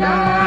ना